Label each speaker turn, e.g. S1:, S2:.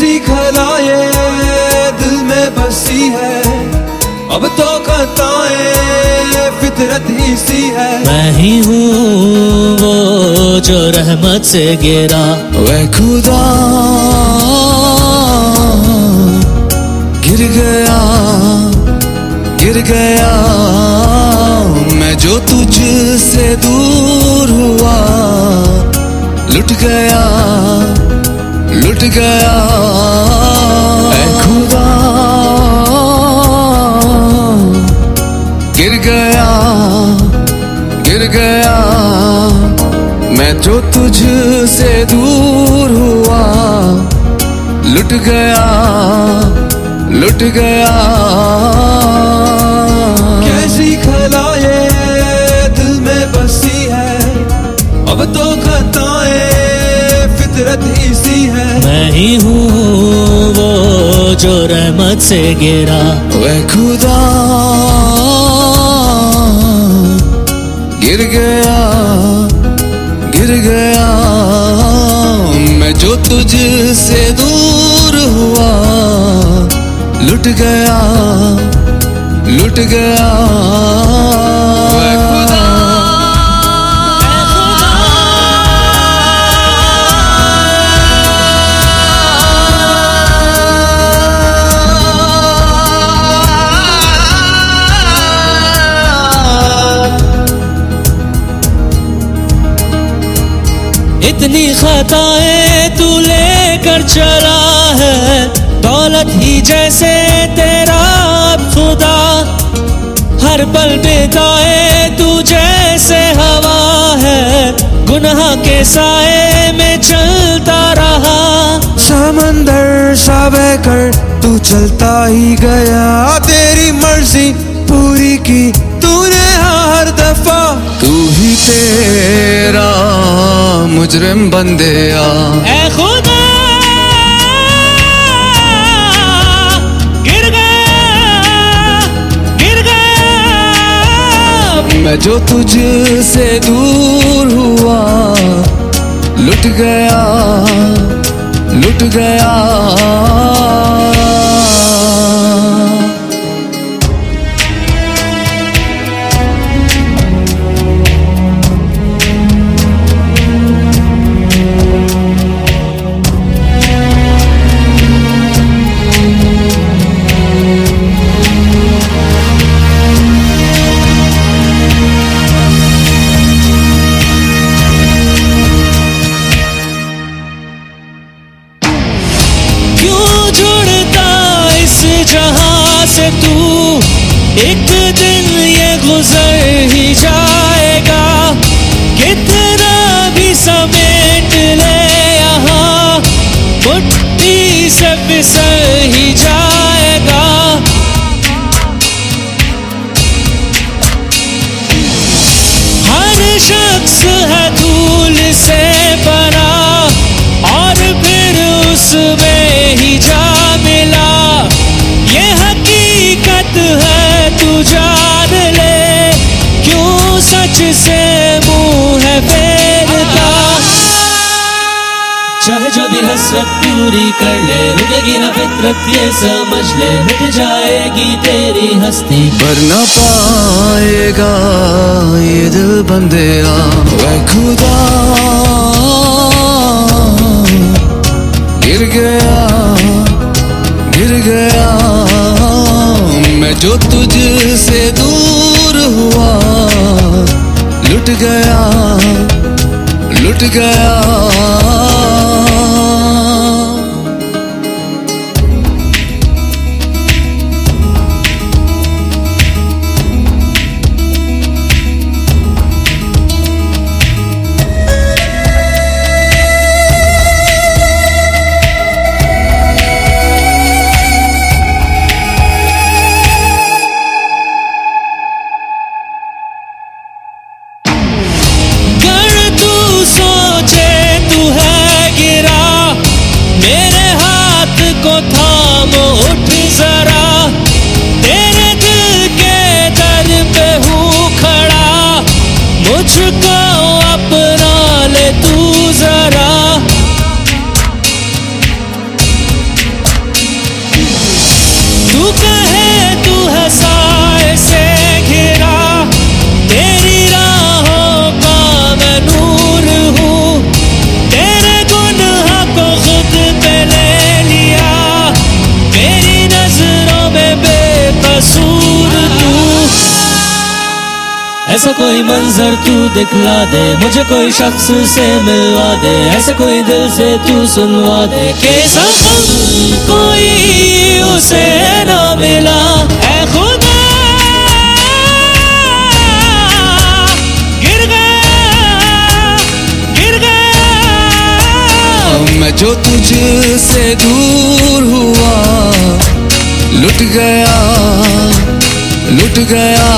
S1: कैसी खलाए दिल में बसी है। अब तो खताएँ फितरत ही सी है।
S2: मैं ही हूँ वो जो रहमत से गिरा।
S1: वह खुदा गिर गया गिर गया। मैं जो तुझसे दूर हुआ लुट गया। लुट गया। खुदा। गिर गया गिर गया। मैं जो तुझसे दूर हुआ लुट गया लुट गया। कैसी खलाए दिल में बसी है? अब तो खताएँ फितरत ही सी है।
S2: मैं ही हूँ वो जो रहमत से गिरा।
S1: वह खुदा गिर गया गिर गया। मैं जो तुझसे दूर हुआ लुट गया लुट गया।
S2: इतनी खताएँ तू लेकर चला है। दौलत ही जैसे तेरा खुदा। हर पल बेदाए तू जैसे हवा है। गुनाह के साए में चलता रहा।
S1: समंदर सा बहकर तू चलता ही गया। तेरी मर्ज़ी पूरी की दफ़ा तू ही तेरा मुजरिम बंदे आ।
S2: खुदा गिर गया गिर गया
S1: मैं जो तुझसे दूर हुआ लुट गया लुट गया।
S2: एक दिन ये गुजर ही जाएगा। कितना भी समेट ले यहाँ मुट्ठी से फिसल ही जाएगा। हर शख्स है धूल से बना और फिर उसमें पूरी कर ले रुकेगी ना फितरत ये समझ ले मिट जाएगी तेरी हस्ती।
S1: पर न पाएगा ये दिल वह खुदा गिर गया गिर गया। मैं जो तुझसे दूर हुआ, लुट गया लुट गया।
S2: ऐसा कोई मंजर तू दिखला दे, मुझे कोई शख्स से मिलवा दे, ऐसा कोई दिल से तू सुनवा दे के कोई उसे ना मिला। गिर गया गिर गया।
S1: मैं जो तुझसे दूर हुआ, लुट गया लुट गया।